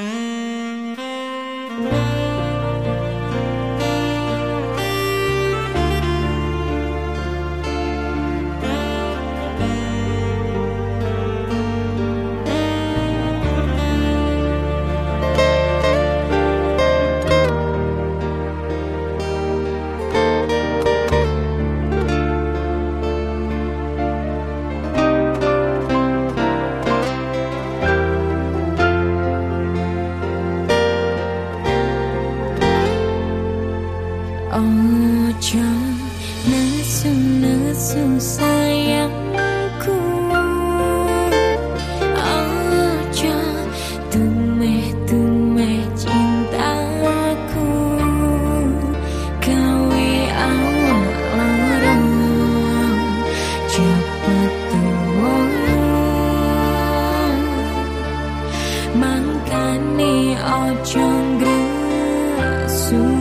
Ojo nesu-nesu sayangku Ojo tumeh-tumeh cintaku. Gawe awak lorong cepet tua Mangkane ojo ngresu